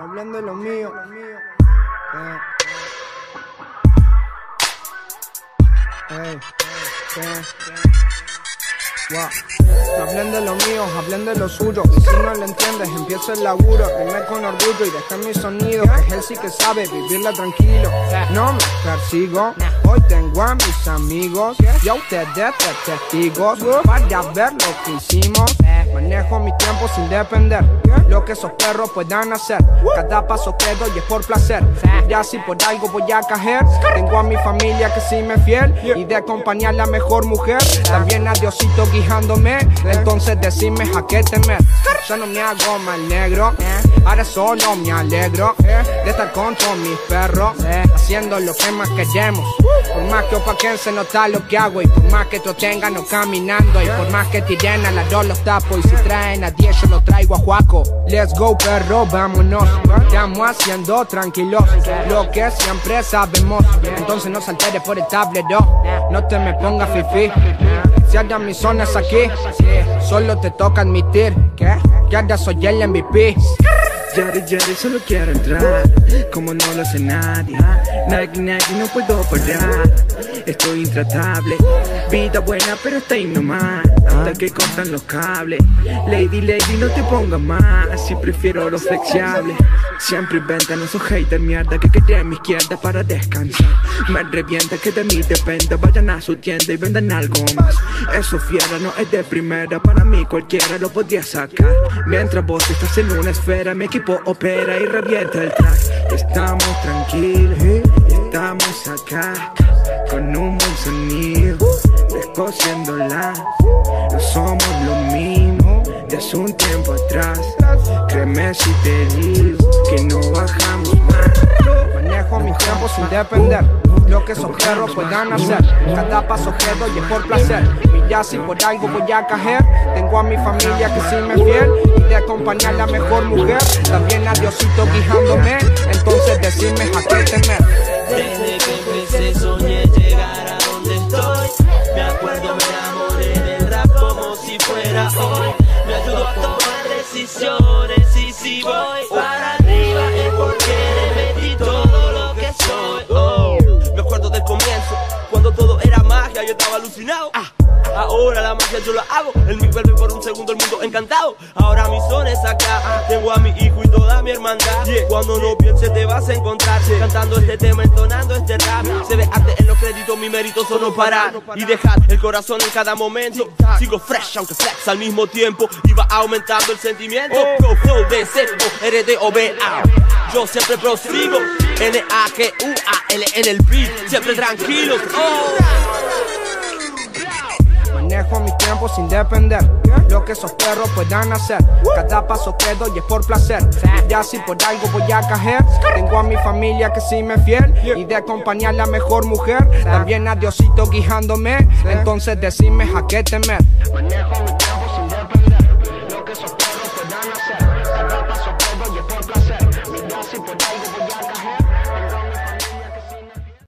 Hablen de lo mío. Eh. Ey, eh. Wow. No hablen de lo mío, hablen de lo suyo. Y si no lo entiendes, empieza el laburo. Rime con orgullo y deja mi sonido. Que es él sí que sabe vivirla tranquilo. No me persigo. Hoy tengo a mis amigos y a ustedes de testigos. Para ver lo que hicimos. Manejo mi tiempo sin depender. Lo que esos perros puedan hacer. Cada paso que doy es por placer. Ya si por algo voy a caer. Tengo a mi familia que sí me es fiel. Y de acompañar la mejor mujer. También a Diosito guijándome. Entonces decime a qué temer. Ya no me hago mal negro. Ahora solo me alegro de estar con todos mis perros. Haciendo lo que más queremos. Por más que opaquen se nota lo que hago. Y por más que te tengan no caminando. Y por más que tiren a la dos los tapo. Y si traen a 10 yo lo traigo a Juaco. Let's go perro, vámonos. Estamos haciendo tranquilos. Lo que siempre sabemos. Entonces no se altere por el tablero. No te me pongas fifi. Si ahora mi zona es aquí, solo te toca admitir que ahora soy el MVP. Yari Yari solo quiero entrar. Como no lo hace nadie. Nike Nike no puedo parar. Estoy intratable. Vida buena pero está ahí nomás Que cortan los cables. Lady Lady no te pongas más. Si prefiero lo flexible. Siempre inventan esos haters mierda Que quieren mi izquierda para descansar. Me revienta que de mí dependa. Vayan a su tienda y vendan algo más. Eso fiera no es de primera. Para mí cualquiera lo podía sacar. Mientras vos estás en una esfera Mi equipo opera y revienta el track. Estamos tranquilos Estamos acá Con un buen sonido Descosiéndola No somos lo mismo de hace un tiempo atrás Créeme si te digo que no bajamos más Manejo mi tiempo sin depender lo que esos perros puedan hacer. Cada paso que doy es por placer. Y ya si por algo voy a caer, tengo a mi familia que sí me fiel. Y de acompañar la mejor mujer, también a Diosito guijándome. Entonces decime a qué temer. Tomar yo estaba alucinado. Ah. Ahora la magia yo la hago, el mi vuelve por un segundo el mundo encantado. Ahora mi son es acá, tengo a mi hijo y toda mi hermandad. Cuando no pienses te vas a encontrar cantando este tema, entonando este rap. Se ve arte en los créditos, mi mérito son no parar y dejar el corazón en cada momento. Sigo fresh aunque flex al mismo tiempo y va aumentando el sentimiento. Go flow de R D O B A. Yo siempre prosigo, N A G U A L en el beat, siempre tranquilos. Manejo mi tiempo sin depender lo que esos perros puedan hacer. Cada paso que doy es por placer. Ya si por algo voy a caer, tengo a mi familia que sí me es fiel. Y de acompañar la mejor mujer, también a Diosito guijándome. Entonces decime a qué temer. Manejo mi